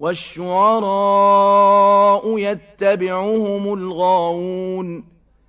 وَالشُّعَرَاءُ يَتَّبِعُهُمُ الْغَاوُونَ